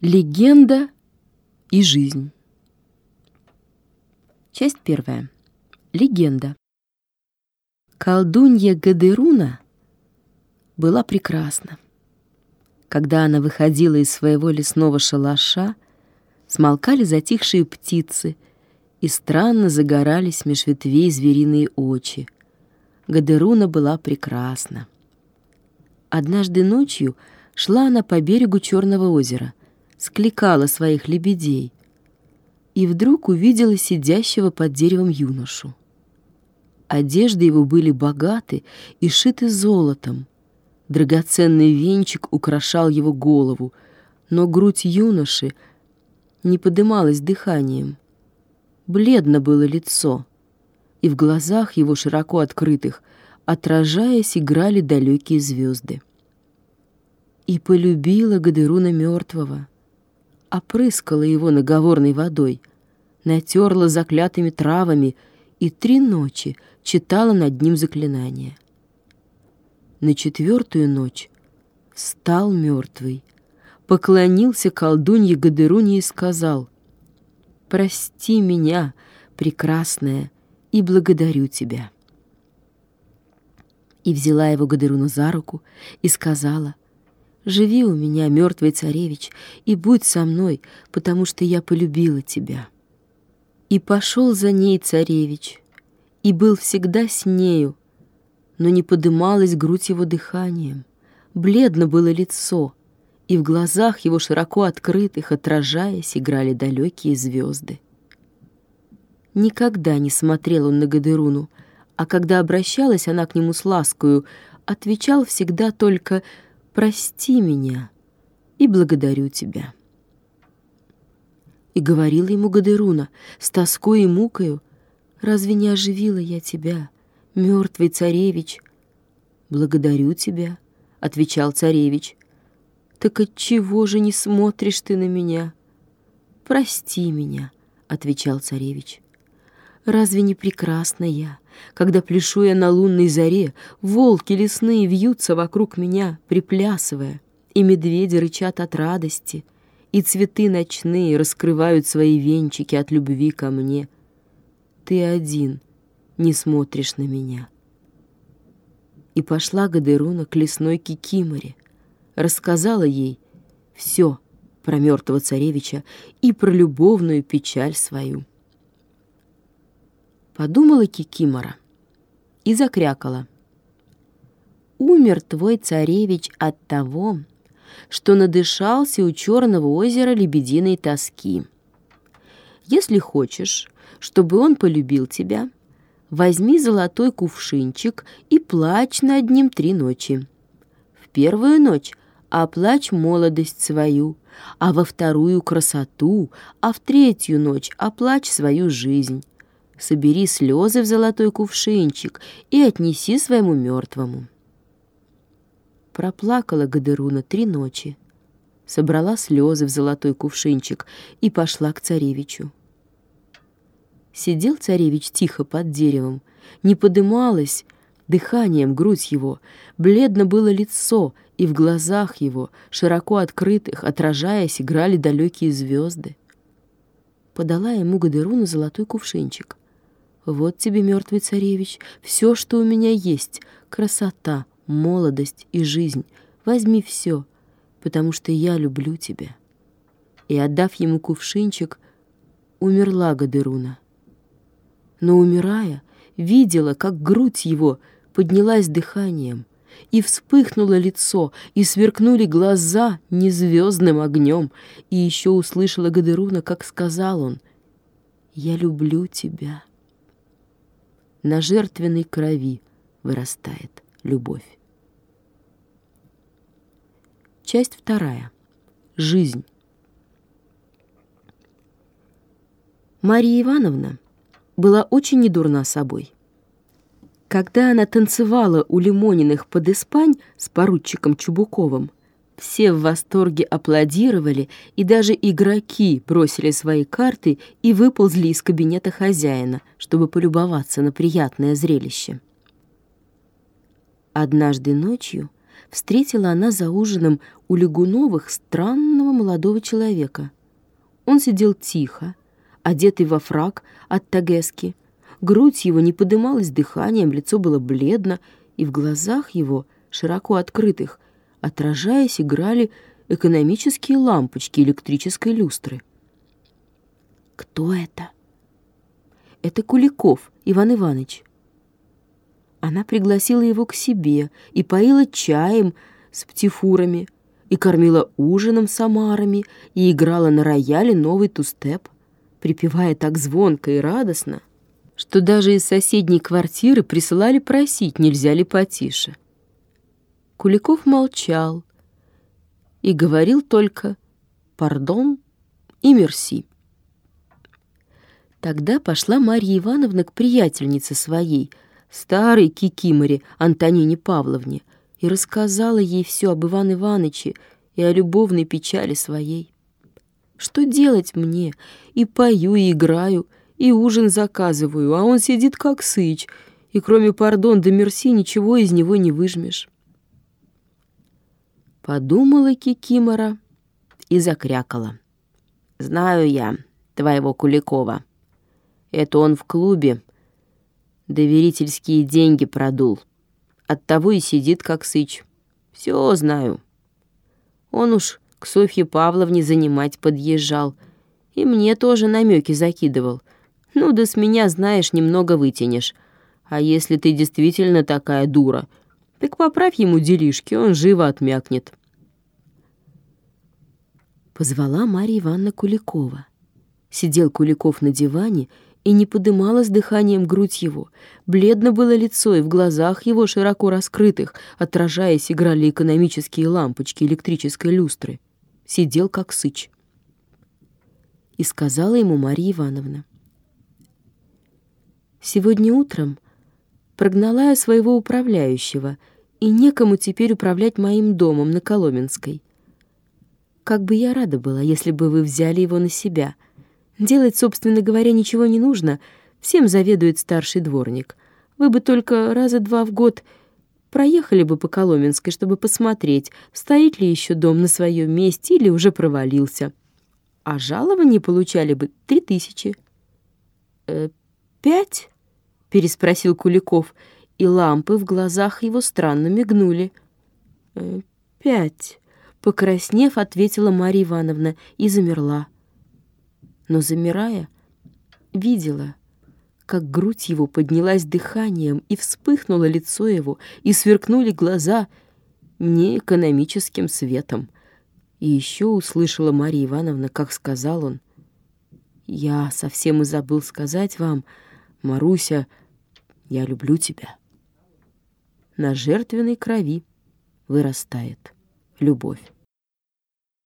Легенда и жизнь. Часть первая. Легенда. Колдунья Гадеруна была прекрасна. Когда она выходила из своего лесного шалаша, смолкали затихшие птицы, и странно загорались меж ветвей звериные очи. Гадеруна была прекрасна. Однажды ночью шла она по берегу Черного озера — скликала своих лебедей и вдруг увидела сидящего под деревом юношу. Одежды его были богаты и шиты золотом. Драгоценный венчик украшал его голову, но грудь юноши не подымалась дыханием. Бледно было лицо, и в глазах его широко открытых, отражаясь, играли далекие звезды. И полюбила Гадеруна мертвого — опрыскала его наговорной водой, натерла заклятыми травами и три ночи читала над ним заклинания. На четвертую ночь встал мертвый, поклонился колдунье Гадеруне и сказал, «Прости меня, прекрасная, и благодарю тебя». И взяла его Гадеруна за руку и сказала, Живи у меня, мертвый царевич, и будь со мной, потому что я полюбила тебя. И пошел за ней царевич, и был всегда с нею, но не подымалась грудь его дыханием, бледно было лицо, и в глазах его широко открытых, отражаясь, играли далекие звезды. Никогда не смотрел он на Гадеруну, а когда обращалась она к нему с ласкою, отвечал всегда только прости меня и благодарю тебя. И говорила ему Гадеруна с тоской и мукою, разве не оживила я тебя, мертвый царевич? Благодарю тебя, отвечал царевич. Так от чего же не смотришь ты на меня? Прости меня, отвечал царевич. Разве не прекрасна я, когда пляшу я на лунной заре, волки лесные вьются вокруг меня, приплясывая, и медведи рычат от радости, и цветы ночные раскрывают свои венчики от любви ко мне. Ты один не смотришь на меня. И пошла Гадеруна к лесной Кикиморе, рассказала ей все про мертвого царевича и про любовную печаль свою подумала Кикимора и закрякала. Умер твой царевич от того, что надышался у черного озера лебединой тоски. Если хочешь, чтобы он полюбил тебя, возьми золотой кувшинчик и плачь над ним три ночи. В первую ночь оплачь молодость свою, а во вторую — красоту, а в третью ночь оплачь свою жизнь собери слезы в золотой кувшинчик и отнеси своему мертвому. Проплакала Гадеруна три ночи, собрала слезы в золотой кувшинчик и пошла к царевичу. Сидел царевич тихо под деревом, не подымалась дыханием грудь его, бледно было лицо, и в глазах его, широко открытых, отражаясь, играли далекие звезды. Подала ему Гадеруна золотой кувшинчик. Вот тебе, мертвый царевич, все, что у меня есть, красота, молодость и жизнь. Возьми все, потому что я люблю тебя. И, отдав ему кувшинчик, умерла Гадеруна. Но, умирая, видела, как грудь его поднялась дыханием, и вспыхнуло лицо, и сверкнули глаза незвездным огнем, и еще услышала Гадеруна, как сказал он, «Я люблю тебя» на жертвенной крови вырастает любовь. Часть вторая. Жизнь. Мария Ивановна была очень недурна собой. Когда она танцевала у Лимониных под Испань с поручиком Чубуковым, все в восторге аплодировали, и даже игроки бросили свои карты и выползли из кабинета хозяина, чтобы полюбоваться на приятное зрелище. Однажды ночью встретила она за ужином у Лягуновых странного молодого человека. Он сидел тихо, одетый во фраг от Тагески. Грудь его не подымалась дыханием, лицо было бледно, и в глазах его, широко открытых, отражаясь, играли экономические лампочки электрической люстры. «Кто это?» «Это Куликов, Иван Иванович». Она пригласила его к себе и поила чаем с птифурами, и кормила ужином с омарами, и играла на рояле новый тустеп, припевая так звонко и радостно, что даже из соседней квартиры присылали просить, нельзя ли потише. Куликов молчал и говорил только «пардон» и «мерси». Тогда пошла Марья Ивановна к приятельнице своей, старой кикиморе Антонине Павловне, и рассказала ей все об Иван Ивановиче и о любовной печали своей. Что делать мне? И пою, и играю, и ужин заказываю, а он сидит как сыч, и кроме пардон да мерси ничего из него не выжмешь. Подумала Кикимора и закрякала. «Знаю я твоего Куликова. Это он в клубе доверительские деньги продул. Оттого и сидит как сыч. Все знаю. Он уж к Софье Павловне занимать подъезжал. И мне тоже намеки закидывал. Ну да с меня, знаешь, немного вытянешь. А если ты действительно такая дура, так поправь ему делишки, он живо отмякнет. Позвала Марья Ивановна Куликова. Сидел Куликов на диване и не подымалась дыханием грудь его. Бледно было лицо, и в глазах его, широко раскрытых, отражаясь, играли экономические лампочки электрической люстры. Сидел как сыч. И сказала ему Марья Ивановна. «Сегодня утром прогнала я своего управляющего, и некому теперь управлять моим домом на Коломенской. Как бы я рада была, если бы вы взяли его на себя. Делать, собственно говоря, ничего не нужно. Всем заведует старший дворник. Вы бы только раза два в год проехали бы по Коломенской, чтобы посмотреть, стоит ли еще дом на своем месте или уже провалился. А жалование получали бы три тысячи. «Э, «Пять?» — переспросил Куликов, и лампы в глазах его странно мигнули. «Э, «Пять». Покраснев, ответила Марья Ивановна и замерла. Но, замирая, видела, как грудь его поднялась дыханием, и вспыхнуло лицо его, и сверкнули глаза неэкономическим светом. И еще услышала Марья Ивановна, как сказал он, «Я совсем и забыл сказать вам, Маруся, я люблю тебя». На жертвенной крови вырастает любовь.